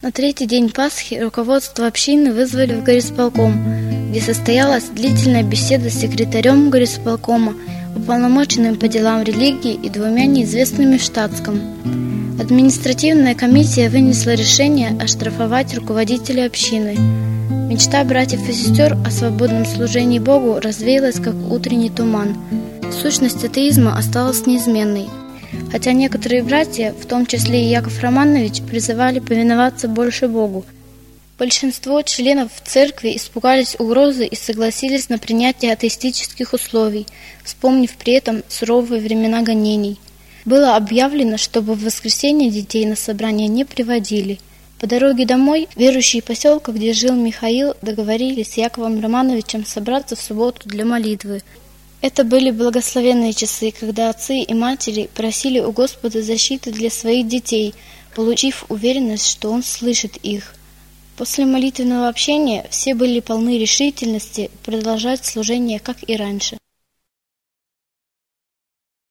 На третий день Пасхи руководство общины вызвали в горисполком, где состоялась длительная беседа с секретарем горисполкома, уполномоченным по делам религии и двумя неизвестными в штатском. Административная комиссия вынесла решение оштрафовать руководителя общины. Мечта братьев и сестер о свободном служении Богу развеялась, как утренний туман. Сущность атеизма осталась неизменной – хотя некоторые братья, в том числе и Яков Романович, призывали повиноваться больше Богу. Большинство членов церкви испугались угрозы и согласились на принятие атеистических условий, вспомнив при этом суровые времена гонений. Было объявлено, чтобы в воскресенье детей на собрание не приводили. По дороге домой верующие поселка, где жил Михаил, договорились с Яковом Романовичем собраться в субботу для молитвы, это были благословенные часы, когда отцы и матери просили у Господа защиты для своих детей, получив уверенность, что Он слышит их. После молитвенного общения все были полны решительности продолжать служение, как и раньше.